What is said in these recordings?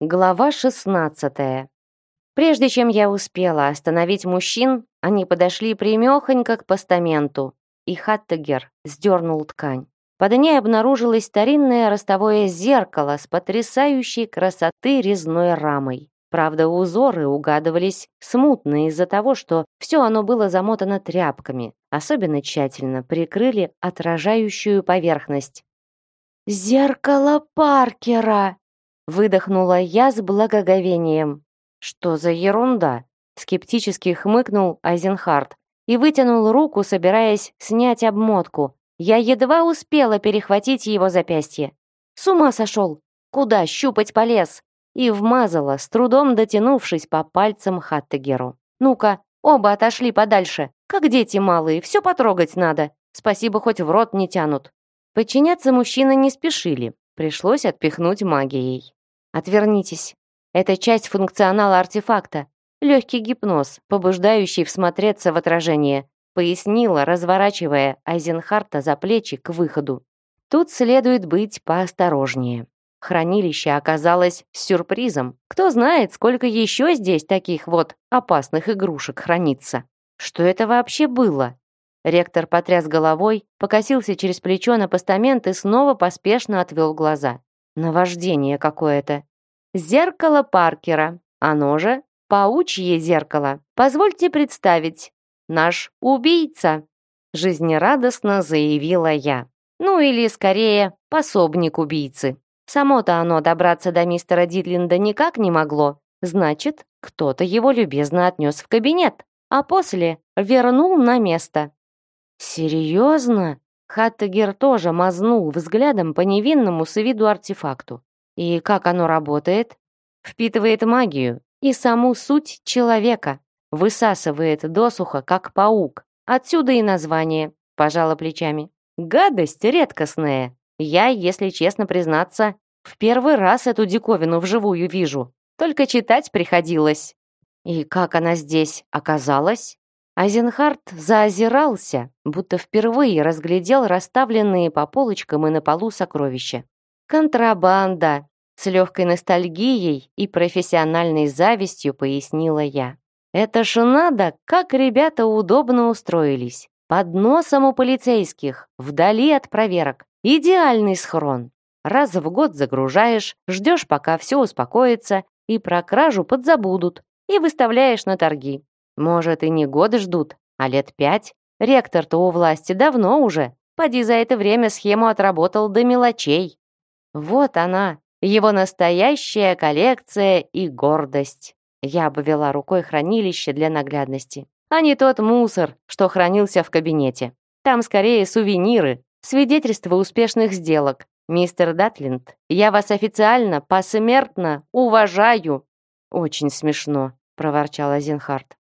Глава 16. Прежде чем я успела остановить мужчин, они подошли примехонько к постаменту, и Хаттегер сдернул ткань. Под ней обнаружилось старинное ростовое зеркало с потрясающей красоты резной рамой. Правда, узоры угадывались смутно из-за того, что все оно было замотано тряпками. Особенно тщательно прикрыли отражающую поверхность. «Зеркало Паркера!» Выдохнула я с благоговением. «Что за ерунда?» Скептически хмыкнул Айзенхард и вытянул руку, собираясь снять обмотку. Я едва успела перехватить его запястье. С ума сошел! Куда щупать полез? И вмазала, с трудом дотянувшись по пальцам Хаттегеру. «Ну-ка, оба отошли подальше. Как дети малые, все потрогать надо. Спасибо, хоть в рот не тянут». Подчиняться мужчины не спешили. Пришлось отпихнуть магией. Отвернитесь. Это часть функционала артефакта. Легкий гипноз, побуждающий всмотреться в отражение, пояснила, разворачивая Айзенхарта за плечи к выходу. Тут следует быть поосторожнее. Хранилище оказалось сюрпризом. Кто знает, сколько еще здесь таких вот опасных игрушек хранится. Что это вообще было? Ректор потряс головой, покосился через плечо на постамент и снова поспешно отвел глаза. Наваждение какое-то. Зеркало Паркера. Оно же паучье зеркало. Позвольте представить. Наш убийца. Жизнерадостно заявила я. Ну или, скорее, пособник убийцы. Само-то оно добраться до мистера Дитлинда никак не могло. Значит, кто-то его любезно отнес в кабинет, а после вернул на место. «Серьезно?» Хаттегер тоже мазнул взглядом по невинному с виду артефакту. И как оно работает? Впитывает магию и саму суть человека, высасывает досуха, как паук. Отсюда и название, пожала плечами. Гадость редкостная. Я, если честно признаться, в первый раз эту диковину вживую вижу. Только читать приходилось. И как она здесь оказалась? Айзенхард заозирался, будто впервые разглядел расставленные по полочкам и на полу сокровища. «Контрабанда!» С легкой ностальгией и профессиональной завистью пояснила я. «Это ж надо, как ребята удобно устроились. Под носом у полицейских, вдали от проверок. Идеальный схрон. Раз в год загружаешь, ждешь, пока все успокоится, и про кражу подзабудут, и выставляешь на торги. Может, и не годы ждут, а лет пять. Ректор-то у власти давно уже. Поди за это время схему отработал до мелочей. Вот она, его настоящая коллекция и гордость. Я обвела рукой хранилище для наглядности. А не тот мусор, что хранился в кабинете. Там скорее сувениры, свидетельства успешных сделок. Мистер Датлинд, я вас официально, посмертно уважаю. Очень смешно, проворчала Зинхард.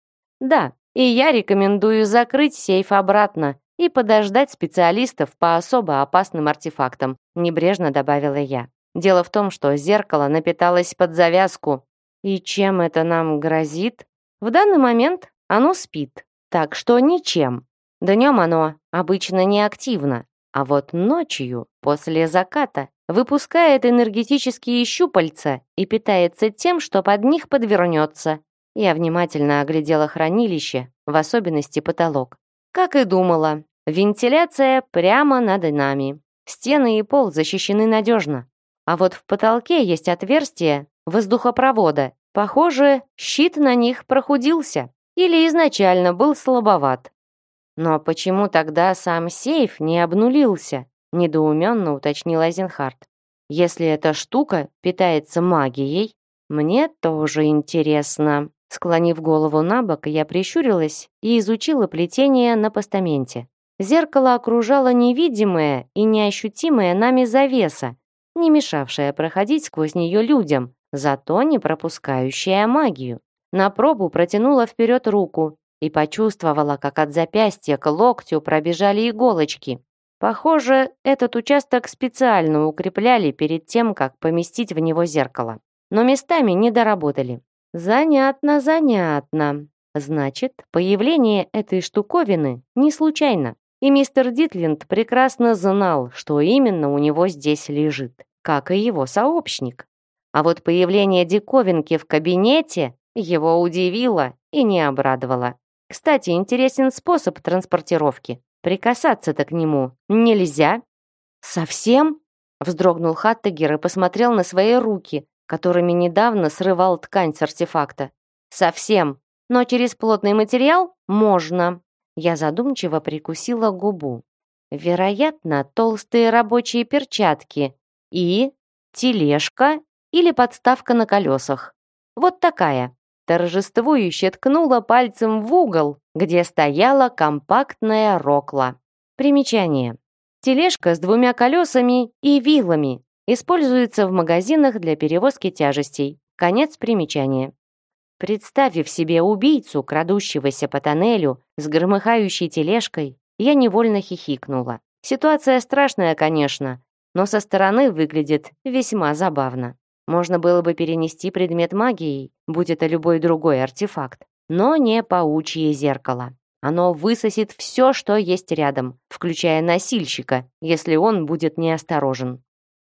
Да, и я рекомендую закрыть сейф обратно и подождать специалистов по особо опасным артефактам, небрежно добавила я. Дело в том, что зеркало напиталось под завязку. И чем это нам грозит? В данный момент оно спит, так что ничем. Днем оно обычно не активно, а вот ночью, после заката, выпускает энергетические щупальца и питается тем, что под них подвернется. Я внимательно оглядела хранилище, в особенности потолок. Как и думала, вентиляция прямо над нами. Стены и пол защищены надежно. А вот в потолке есть отверстие воздухопровода. Похоже, щит на них прохудился или изначально был слабоват. Но почему тогда сам сейф не обнулился? Недоуменно уточнил Айзенхард. Если эта штука питается магией, мне тоже интересно. Склонив голову на бок, я прищурилась и изучила плетение на постаменте. Зеркало окружало невидимое и неощутимое нами завеса, не мешавшая проходить сквозь нее людям, зато не пропускающая магию. На пробу протянула вперед руку и почувствовала, как от запястья к локтю пробежали иголочки. Похоже, этот участок специально укрепляли перед тем, как поместить в него зеркало. Но местами не доработали. Занятно, занятно. Значит, появление этой штуковины не случайно. И мистер Дитлинд прекрасно знал, что именно у него здесь лежит, как и его сообщник. А вот появление диковинки в кабинете его удивило и не обрадовало. Кстати, интересен способ транспортировки. Прикасаться-то к нему нельзя. Совсем? Вздрогнул Хаттегер и посмотрел на свои руки, которыми недавно срывал ткань с артефакта. Совсем. Но через плотный материал можно. Я задумчиво прикусила губу. Вероятно, толстые рабочие перчатки и тележка или подставка на колесах. Вот такая. Торжествующе ткнула пальцем в угол, где стояла компактная рокла. Примечание. Тележка с двумя колесами и вилами. Используется в магазинах для перевозки тяжестей. Конец примечания. Представив себе убийцу, крадущегося по тоннелю с громыхающей тележкой, я невольно хихикнула. Ситуация страшная, конечно, но со стороны выглядит весьма забавно. Можно было бы перенести предмет магией, будь это любой другой артефакт, но не паучье зеркало. Оно высосет все, что есть рядом, включая носильщика, если он будет неосторожен.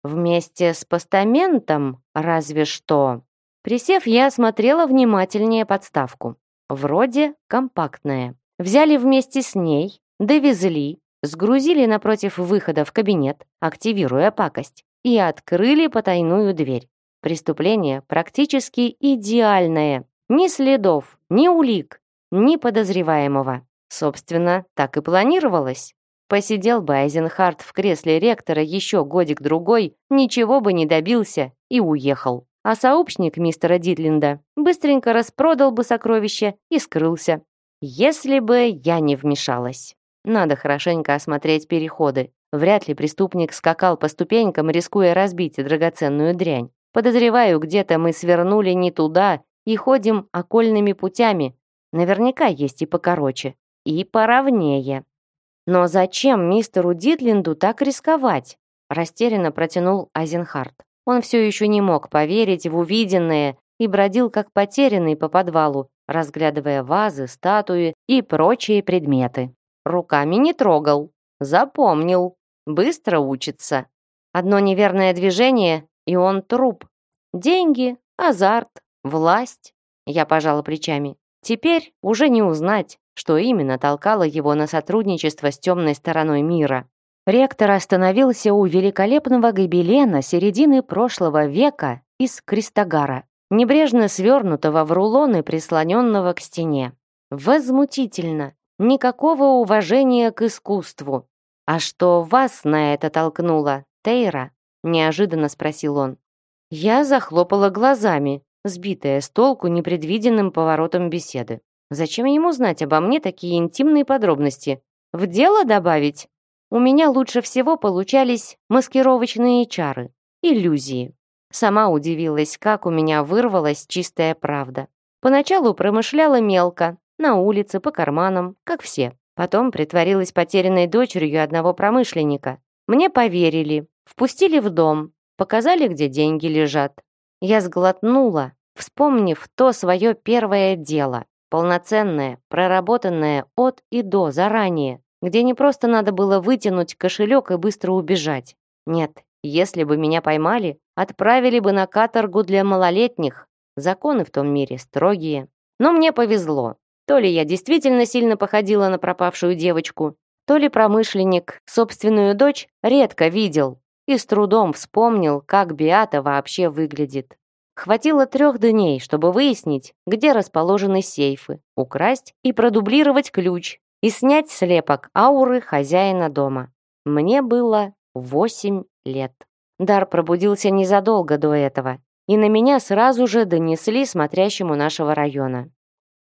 Вместе с постаментом разве что Присев, я осмотрела внимательнее подставку. Вроде компактная. Взяли вместе с ней, довезли, сгрузили напротив выхода в кабинет, активируя пакость, и открыли потайную дверь. Преступление практически идеальное. Ни следов, ни улик, ни подозреваемого. Собственно, так и планировалось. Посидел бы Айзенхарт в кресле ректора еще годик-другой, ничего бы не добился и уехал а сообщник мистера Дитлинда быстренько распродал бы сокровища и скрылся. Если бы я не вмешалась. Надо хорошенько осмотреть переходы. Вряд ли преступник скакал по ступенькам, рискуя разбить драгоценную дрянь. Подозреваю, где-то мы свернули не туда и ходим окольными путями. Наверняка есть и покороче, и поровнее. Но зачем мистеру Дитлинду так рисковать? Растерянно протянул Айзенхарт. Он все еще не мог поверить в увиденное и бродил как потерянный по подвалу, разглядывая вазы, статуи и прочие предметы. Руками не трогал. Запомнил. Быстро учится. Одно неверное движение, и он труп. Деньги, азарт, власть. Я пожала плечами. Теперь уже не узнать, что именно толкало его на сотрудничество с темной стороной мира. Ректор остановился у великолепного гобелена середины прошлого века из крестогара, небрежно свернутого в рулоны, прислоненного к стене. Возмутительно! Никакого уважения к искусству. «А что вас на это толкнуло, Тейра?» – неожиданно спросил он. Я захлопала глазами, сбитая с толку непредвиденным поворотом беседы. Зачем ему знать обо мне такие интимные подробности? В дело добавить? У меня лучше всего получались маскировочные чары, иллюзии. Сама удивилась, как у меня вырвалась чистая правда. Поначалу промышляла мелко, на улице, по карманам, как все. Потом притворилась потерянной дочерью одного промышленника. Мне поверили, впустили в дом, показали, где деньги лежат. Я сглотнула, вспомнив то свое первое дело, полноценное, проработанное от и до заранее, где не просто надо было вытянуть кошелек и быстро убежать. Нет, если бы меня поймали, отправили бы на каторгу для малолетних. Законы в том мире строгие. Но мне повезло. То ли я действительно сильно походила на пропавшую девочку, то ли промышленник собственную дочь редко видел и с трудом вспомнил, как Биата вообще выглядит. Хватило трех дней, чтобы выяснить, где расположены сейфы, украсть и продублировать ключ, и снять слепок ауры хозяина дома. Мне было восемь лет. Дар пробудился незадолго до этого, и на меня сразу же донесли смотрящему нашего района.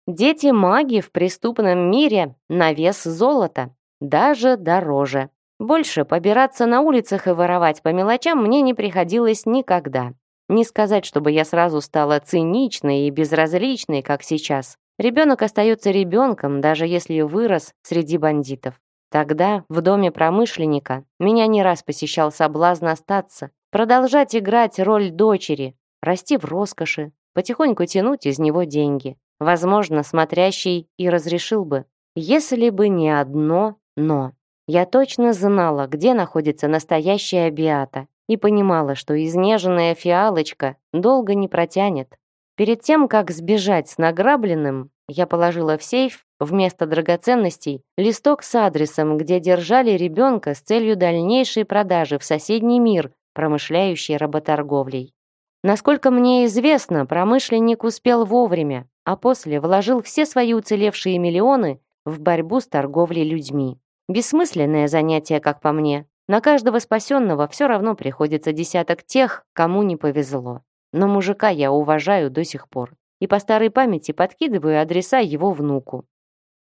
Дети-маги в преступном мире на вес золота, даже дороже. Больше побираться на улицах и воровать по мелочам мне не приходилось никогда. Не сказать, чтобы я сразу стала циничной и безразличной, как сейчас. Ребенок остается ребенком, даже если вырос среди бандитов. Тогда, в доме промышленника, меня не раз посещал соблазн остаться, продолжать играть роль дочери, расти в роскоши, потихоньку тянуть из него деньги. Возможно, смотрящий и разрешил бы, если бы не одно «но». Я точно знала, где находится настоящая Биата, и понимала, что изнеженная фиалочка долго не протянет. Перед тем, как сбежать с награбленным, я положила в сейф вместо драгоценностей листок с адресом, где держали ребенка с целью дальнейшей продажи в соседний мир, промышляющий работорговлей. Насколько мне известно, промышленник успел вовремя, а после вложил все свои уцелевшие миллионы в борьбу с торговлей людьми. Бессмысленное занятие, как по мне. На каждого спасенного все равно приходится десяток тех, кому не повезло. Но мужика я уважаю до сих пор. И по старой памяти подкидываю адреса его внуку.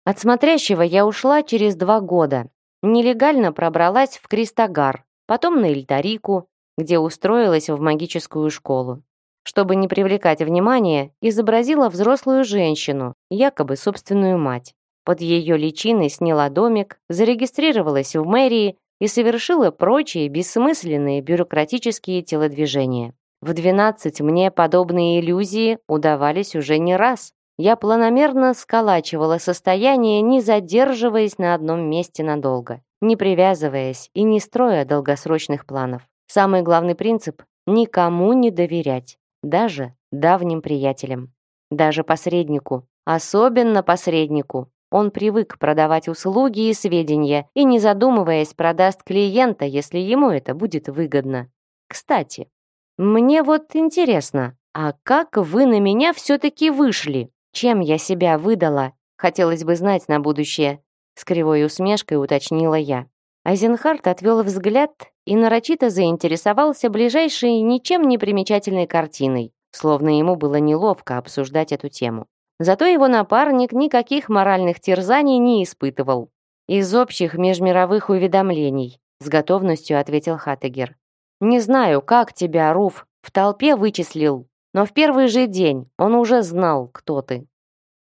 От смотрящего я ушла через два года. Нелегально пробралась в Кристогар, потом на Ильтарику, где устроилась в магическую школу. Чтобы не привлекать внимания, изобразила взрослую женщину, якобы собственную мать. Под ее личиной сняла домик, зарегистрировалась в мэрии и совершила прочие бессмысленные бюрократические телодвижения. В 12 мне подобные иллюзии удавались уже не раз. Я планомерно сколачивала состояние, не задерживаясь на одном месте надолго, не привязываясь и не строя долгосрочных планов. Самый главный принцип – никому не доверять, даже давним приятелям, даже посреднику, особенно посреднику. Он привык продавать услуги и сведения и, не задумываясь, продаст клиента, если ему это будет выгодно. Кстати, мне вот интересно, а как вы на меня все-таки вышли? Чем я себя выдала? Хотелось бы знать на будущее. С кривой усмешкой уточнила я. Айзенхарт отвел взгляд и нарочито заинтересовался ближайшей ничем не примечательной картиной, словно ему было неловко обсуждать эту тему. Зато его напарник никаких моральных терзаний не испытывал. «Из общих межмировых уведомлений», с готовностью ответил Хаттегер. «Не знаю, как тебя, Руф, в толпе вычислил, но в первый же день он уже знал, кто ты».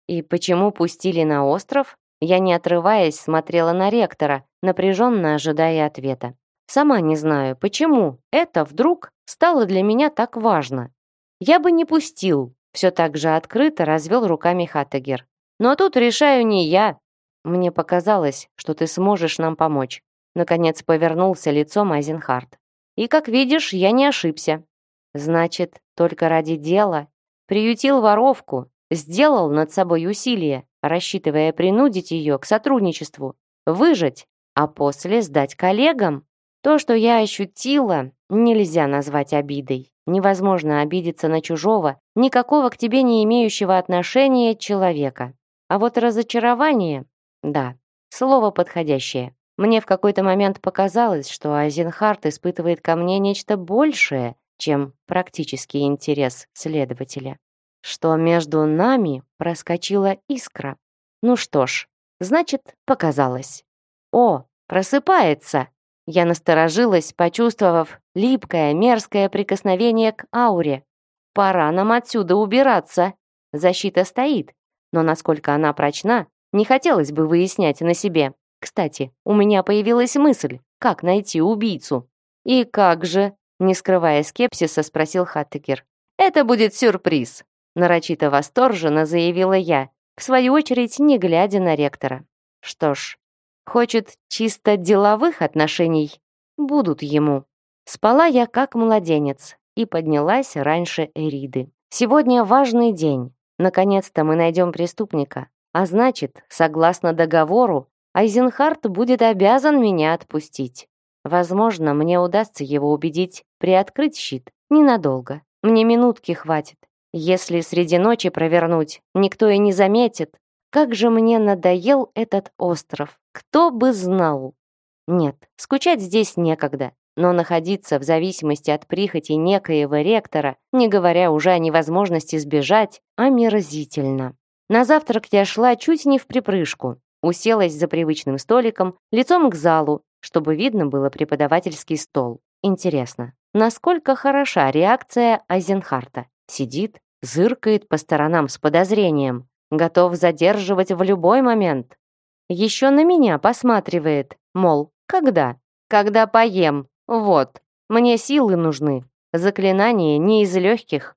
«И почему пустили на остров?» Я, не отрываясь, смотрела на ректора, напряженно ожидая ответа. Сама не знаю, почему это вдруг стало для меня так важно. Я бы не пустил, все так же открыто развел руками Хаттегер. Но тут решаю не я. Мне показалось, что ты сможешь нам помочь. Наконец повернулся лицом Айзенхарт. И, как видишь, я не ошибся. Значит, только ради дела. Приютил воровку, сделал над собой усилие, рассчитывая принудить ее к сотрудничеству, выжить, а после сдать коллегам. То, что я ощутила, нельзя назвать обидой. Невозможно обидеться на чужого, никакого к тебе не имеющего отношения человека. А вот разочарование, да, слово подходящее. Мне в какой-то момент показалось, что Айзенхарт испытывает ко мне нечто большее, чем практический интерес следователя что между нами проскочила искра. Ну что ж, значит, показалось. О, просыпается! Я насторожилась, почувствовав липкое, мерзкое прикосновение к ауре. Пора нам отсюда убираться. Защита стоит, но насколько она прочна, не хотелось бы выяснять на себе. Кстати, у меня появилась мысль, как найти убийцу. «И как же?» — не скрывая скепсиса, спросил Хаттекер. «Это будет сюрприз нарочито восторженно заявила я, в свою очередь не глядя на ректора. Что ж, хочет чисто деловых отношений, будут ему. Спала я как младенец и поднялась раньше Эриды. Сегодня важный день. Наконец-то мы найдем преступника. А значит, согласно договору, Айзенхарт будет обязан меня отпустить. Возможно, мне удастся его убедить приоткрыть щит ненадолго. Мне минутки хватит. Если среди ночи провернуть, никто и не заметит. Как же мне надоел этот остров. Кто бы знал. Нет, скучать здесь некогда. Но находиться в зависимости от прихоти некоего ректора, не говоря уже о невозможности сбежать, омерзительно. На завтрак я шла чуть не в припрыжку. Уселась за привычным столиком, лицом к залу, чтобы видно было преподавательский стол. Интересно, насколько хороша реакция Айзенхарта? Сидит, зыркает по сторонам с подозрением, готов задерживать в любой момент. Еще на меня посматривает, мол, когда? Когда поем, вот, мне силы нужны. Заклинание не из легких.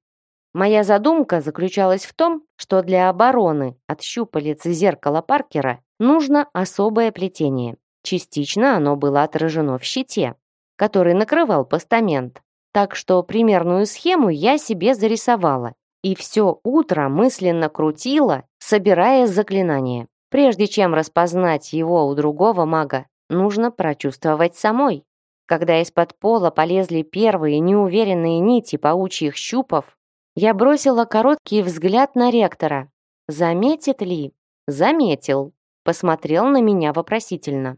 Моя задумка заключалась в том, что для обороны от щупалец зеркала Паркера нужно особое плетение. Частично оно было отражено в щите. который накрывал постамент. Так что примерную схему я себе зарисовала и все утро мысленно крутила, собирая заклинание. Прежде чем распознать его у другого мага, нужно прочувствовать самой. Когда из-под пола полезли первые неуверенные нити паучьих щупов, я бросила короткий взгляд на ректора. Заметит ли? Заметил. Посмотрел на меня вопросительно.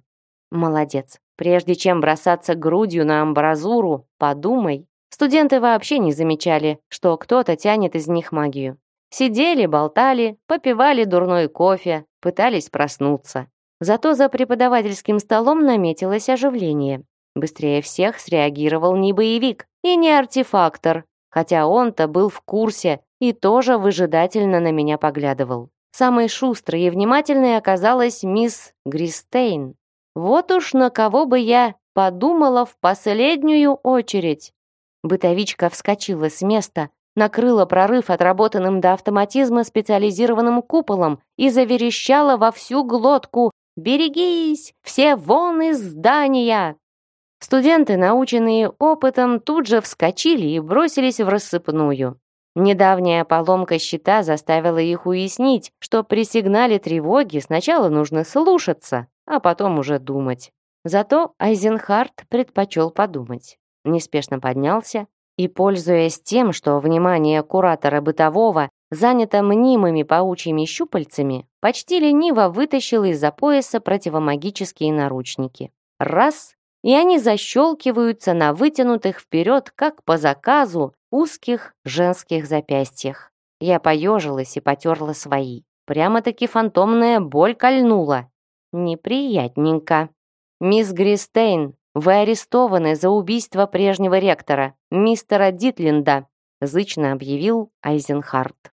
Молодец. Прежде чем бросаться грудью на амбразуру, подумай. Студенты вообще не замечали, что кто-то тянет из них магию. Сидели, болтали, попивали дурной кофе, пытались проснуться. Зато за преподавательским столом наметилось оживление. Быстрее всех среагировал не боевик и не артефактор, хотя он-то был в курсе и тоже выжидательно на меня поглядывал. Самой шустрой и внимательной оказалась мисс Гристейн. Вот уж на кого бы я подумала в последнюю очередь. Бытовичка вскочила с места, накрыла прорыв отработанным до автоматизма специализированным куполом и заверещала во всю глотку «Берегись! Все вон из здания!» Студенты, наученные опытом, тут же вскочили и бросились в рассыпную. Недавняя поломка щита заставила их уяснить, что при сигнале тревоги сначала нужно слушаться, а потом уже думать. Зато Айзенхарт предпочел подумать. Неспешно поднялся и, пользуясь тем, что внимание куратора бытового занято мнимыми паучьими щупальцами, почти лениво вытащил из-за пояса противомагические наручники. Раз и они защелкиваются на вытянутых вперед, как по заказу, узких женских запястьях. Я поежилась и потерла свои. Прямо-таки фантомная боль кольнула. Неприятненько. «Мисс Гристейн, вы арестованы за убийство прежнего ректора, мистера Дитлинда», зычно объявил Айзенхарт.